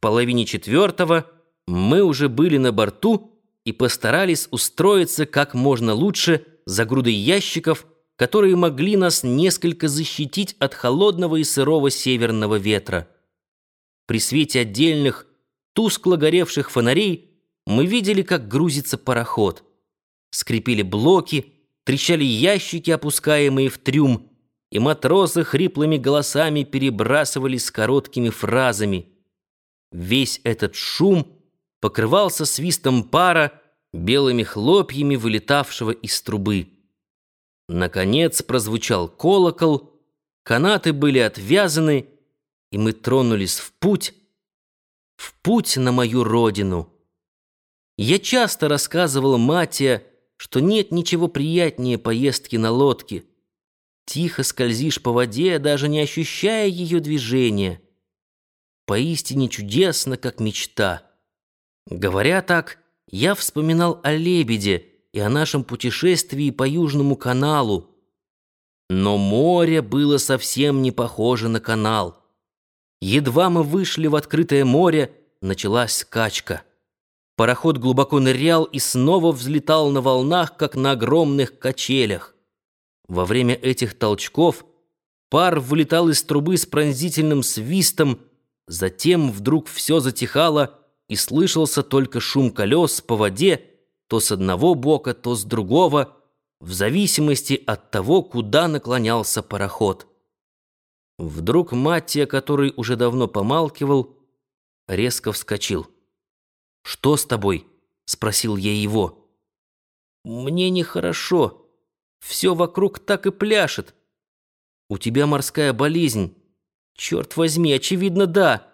половине четвертого мы уже были на борту и постарались устроиться как можно лучше за грудой ящиков, которые могли нас несколько защитить от холодного и сырого северного ветра. При свете отдельных, тускло горевших фонарей мы видели, как грузится пароход. Скрипели блоки, трещали ящики, опускаемые в трюм, и матросы хриплыми голосами перебрасывались короткими фразами. Весь этот шум покрывался свистом пара, белыми хлопьями вылетавшего из трубы. Наконец прозвучал колокол, канаты были отвязаны, и мы тронулись в путь, в путь на мою родину. Я часто рассказывал Матия, что нет ничего приятнее поездки на лодке. Тихо скользишь по воде, даже не ощущая ее движения. Поистине чудесно, как мечта. Говоря так, я вспоминал о лебеде и о нашем путешествии по Южному каналу. Но море было совсем не похоже на канал. Едва мы вышли в открытое море, началась скачка. Пароход глубоко нырял и снова взлетал на волнах, как на огромных качелях. Во время этих толчков пар вылетал из трубы с пронзительным свистом, затем вдруг все затихало — и слышался только шум колес по воде то с одного бока, то с другого, в зависимости от того, куда наклонялся пароход. Вдруг Маттия, который уже давно помалкивал, резко вскочил. «Что с тобой?» — спросил я его. «Мне нехорошо. Все вокруг так и пляшет. У тебя морская болезнь. Черт возьми, очевидно, да».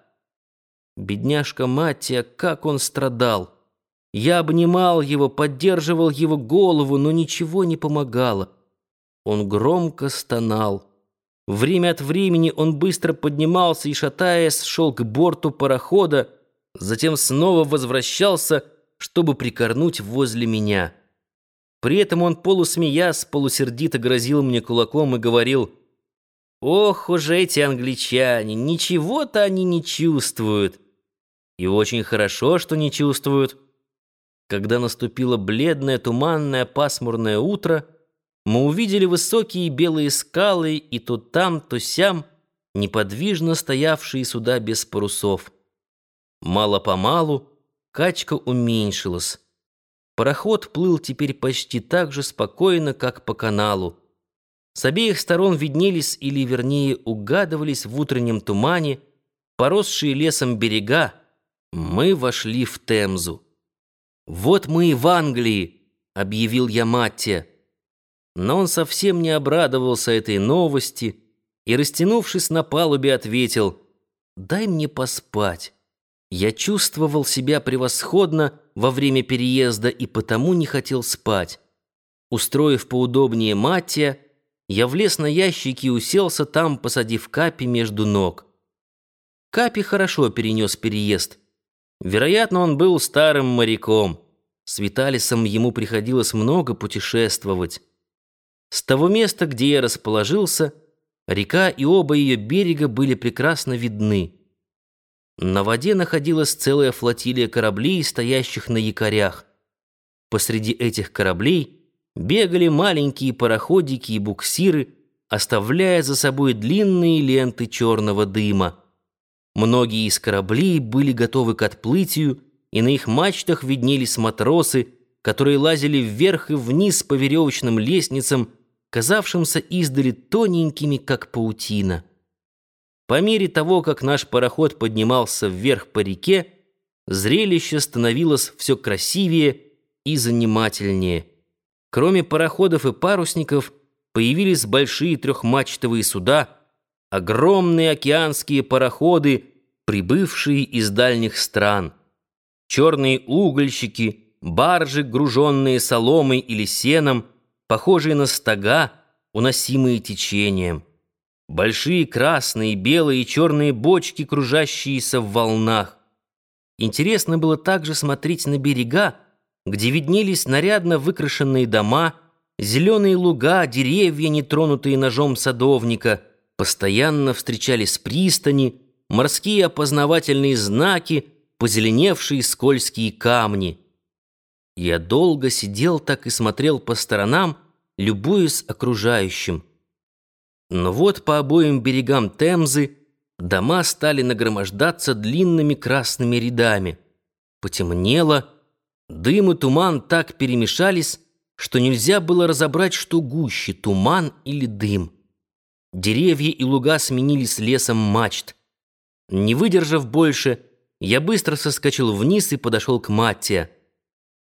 Бедняжка Маттия, как он страдал! Я обнимал его, поддерживал его голову, но ничего не помогало. Он громко стонал. Время от времени он быстро поднимался и, шатаясь, шел к борту парохода, затем снова возвращался, чтобы прикорнуть возле меня. При этом он, полусмеясь, полусердито грозил мне кулаком и говорил, «Ох уж эти англичане, ничего-то они не чувствуют». И очень хорошо, что не чувствуют. Когда наступило бледное, туманное, пасмурное утро, мы увидели высокие белые скалы и то там, то сям неподвижно стоявшие суда без парусов. Мало-помалу качка уменьшилась. Пароход плыл теперь почти так же спокойно, как по каналу. С обеих сторон виднелись, или вернее угадывались в утреннем тумане, поросшие лесом берега, мы вошли в Темзу. «Вот мы и в Англии», — объявил я Матте. Но он совсем не обрадовался этой новости и, растянувшись на палубе, ответил, «Дай мне поспать. Я чувствовал себя превосходно во время переезда и потому не хотел спать. Устроив поудобнее Маттия, я влез на ящики и уселся там, посадив Капи между ног. Капи хорошо перенес переезд — Вероятно, он был старым моряком. С Виталисом ему приходилось много путешествовать. С того места, где я расположился, река и оба ее берега были прекрасно видны. На воде находилась целая флотилия кораблей, стоящих на якорях. Посреди этих кораблей бегали маленькие пароходики и буксиры, оставляя за собой длинные ленты черного дыма. Многие из кораблей были готовы к отплытию, и на их мачтах виднелись матросы, которые лазили вверх и вниз по веревочным лестницам, казавшимся издали тоненькими, как паутина. По мере того, как наш пароход поднимался вверх по реке, зрелище становилось все красивее и занимательнее. Кроме пароходов и парусников, появились большие трехмачтовые суда — огромные океанские пароходы, прибывшие из дальних стран, черные угольщики, баржи, груженные соломой или сеном, похожие на стога, уносимые течением, большие красные, белые и черные бочки, кружащиеся в волнах. Интересно было также смотреть на берега, где виднелись нарядно выкрашенные дома, зеленые луга, деревья, нетронутые ножом садовника — Постоянно встречались пристани, морские опознавательные знаки, позеленевшие скользкие камни. Я долго сидел так и смотрел по сторонам, любуясь окружающим. Но вот по обоим берегам Темзы дома стали нагромождаться длинными красными рядами. Потемнело, дым и туман так перемешались, что нельзя было разобрать, что гуще, туман или дым. Деревья и луга сменились лесом мачт. Не выдержав больше, я быстро соскочил вниз и подошел к Маттия.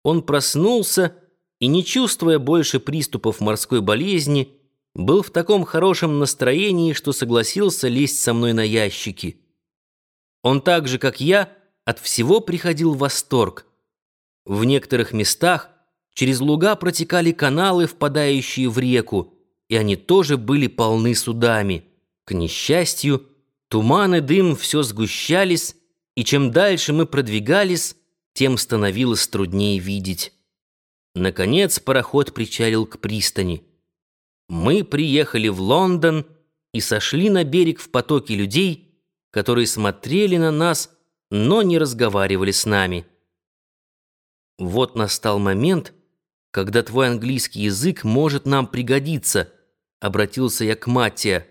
Он проснулся и, не чувствуя больше приступов морской болезни, был в таком хорошем настроении, что согласился лезть со мной на ящики. Он так же, как я, от всего приходил в восторг. В некоторых местах через луга протекали каналы, впадающие в реку, и они тоже были полны судами. К несчастью, туман и дым все сгущались, и чем дальше мы продвигались, тем становилось труднее видеть. Наконец пароход причалил к пристани. Мы приехали в Лондон и сошли на берег в потоке людей, которые смотрели на нас, но не разговаривали с нами. Вот настал момент, когда твой английский язык может нам пригодиться, обратился я к Матия.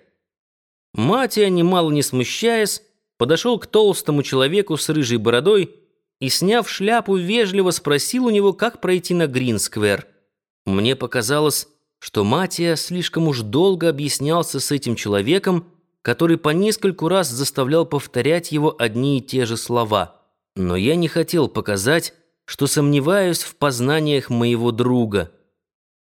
Матия, немало не смущаясь, подошел к толстому человеку с рыжей бородой и, сняв шляпу, вежливо спросил у него, как пройти на Гринсквер. Мне показалось, что Матия слишком уж долго объяснялся с этим человеком, который по нескольку раз заставлял повторять его одни и те же слова. Но я не хотел показать, что сомневаюсь в познаниях моего друга.